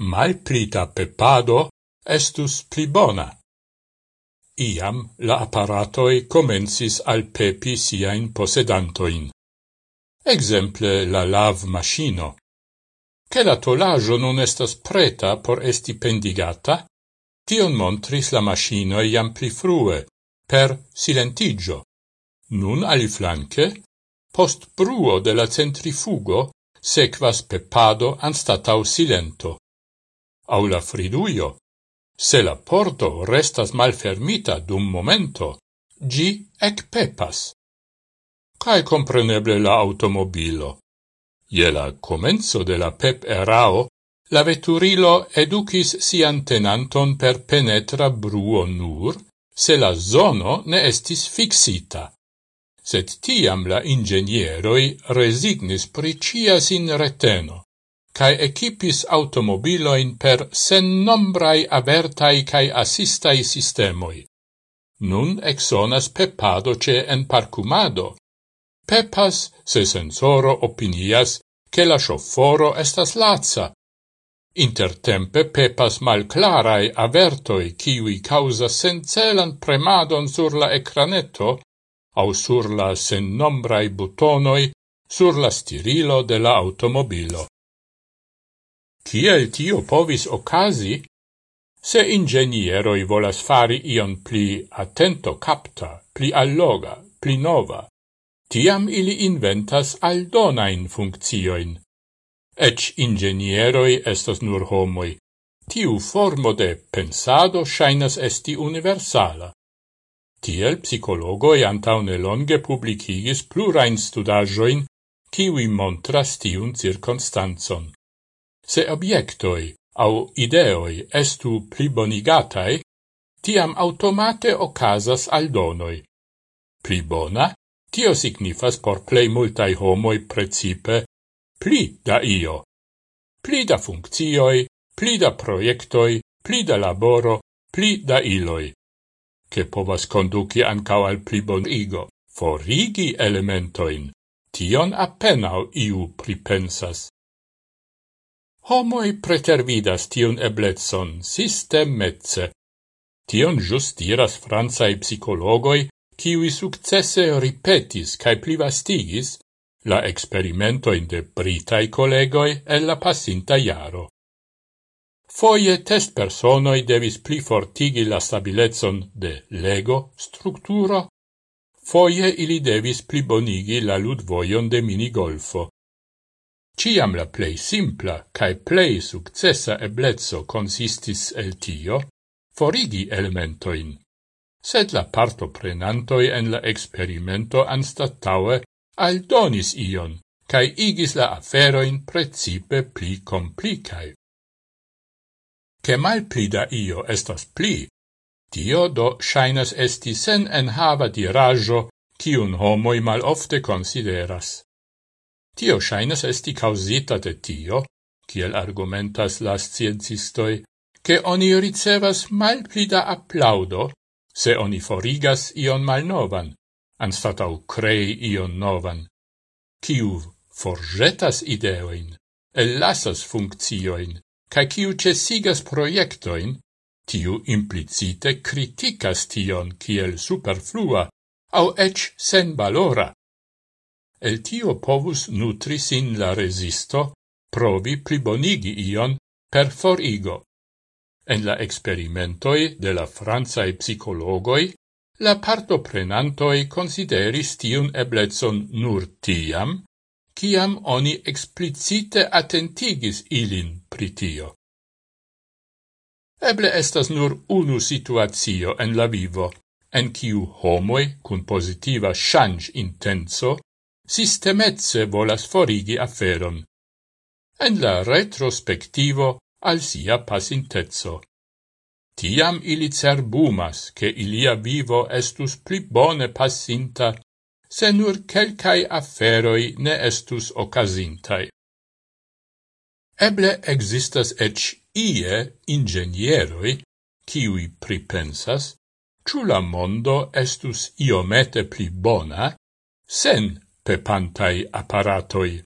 malplita pepado estus pli bona. Iam la apparatoi comencis al pepi siain posedantoin. Exemple la lav machino. Che la tolajo non estas preta por esti pendigata, tion montris la machino iam pli frue, per silentigio. Nun aliflanque, post bruo de la centrifugo, sequas pepado anstatau silento au la friduio. Se la porto restas malfermita dum momento, gi ec pepas. Cae compreneble la automobilo. Je la comenzo de la pep erao, la veturilo educis sian tenanton per penetra bruo nur, se la zono ne estis fixita. Sed tiam la ingenieroi resignis pri in sin reteno cae equipis automobiloin per sennombrai avertai cae assistai sistemoi. Nun exonas pepado ce en parcumado. Peppas se sensoro opinias che la scioforo estas lazza. Intertempe pepas malclarai avertoi kiwi causa sencelan premadon sur la ecranetto au sur la sennombrai butonoi sur la stirilo de la automobilo. Kiel tio povis okazi, se ingenieroi volas fari ion pli attento capta, pli alloga, pli nova, tiam ili inventas aldonain funccioin. Ec ingenieroi estas nur homoi, tiu formo de pensado shainas esti universala. Tiel psicologoi antaune longe publicigis plurain studajoin, kiwi montras tiun circonstanzon se objectoi au ideoi estu plibonigatai, tiam automate ocasas aldonoi. Plibona, tio signifas por plei multai homoi precipe pli da io. Pli da funccioi, pli da proiectoi, pli da laboro, pli da iloi, che povas conduci ancao al pli igo, forigi elementoin, tion appenao iu pripensas homoi pretervidas tion eblezzon sistemezze. Tion just diras francai psicologoi, kiwi successe ripetis cae plivastigis la experimentoin de britai collegoi e la passinta iaro. Foie test personoi devis pli fortigi la stabilezzon de lego, structuro, foie ili devis plibonigi la ludvoion de minigolfo ciam la plei simpla cae plei successa eblezzo consistis el tio, forigi elementoin, sed la parto prenantoi en la experimento anstataue aldonis ion, cae igis la aferoin precipe pli complicae. Che mal pli da io estas pli, tio do shainas esti sen enhava dirajo, cium homoi mal ofte consideras. Tio shainas esti causita de tio, kiel argumentas la sciencistoi, che oni ricevas mal applaudo se oni forigas ion malnovan, anstatau crei ion novan. Kiu forgetas ideoin, ellasas funccioin, ca kiu cesigas proiectoin, tiu implicite criticas tion kiel superflua, au ec sen valora. El tio povus nutri sin la resisto, provi plibonigi ion per forigo. En la experimentoi de la franzae psicologoi, la partoprenantoi consideris tiun eblezon nur tiam, ciam oni explicite attentigis ilin pritio. Eble estas nur unu situatio en la vivo, en kiu homoi cun positiva change intenso sistemezze volas forigi afferon, en la retrospectivo al sia pasintezzo. Tiam ili cerbumas, che ilia vivo estus pli bone passinta, se nur quelcae afferoi ne estus ocasintai. Eble existas ec ie ingenieroi, kiui pripensas, ciù la mondo estus iomete pli bona, sen pepantai apparatoi.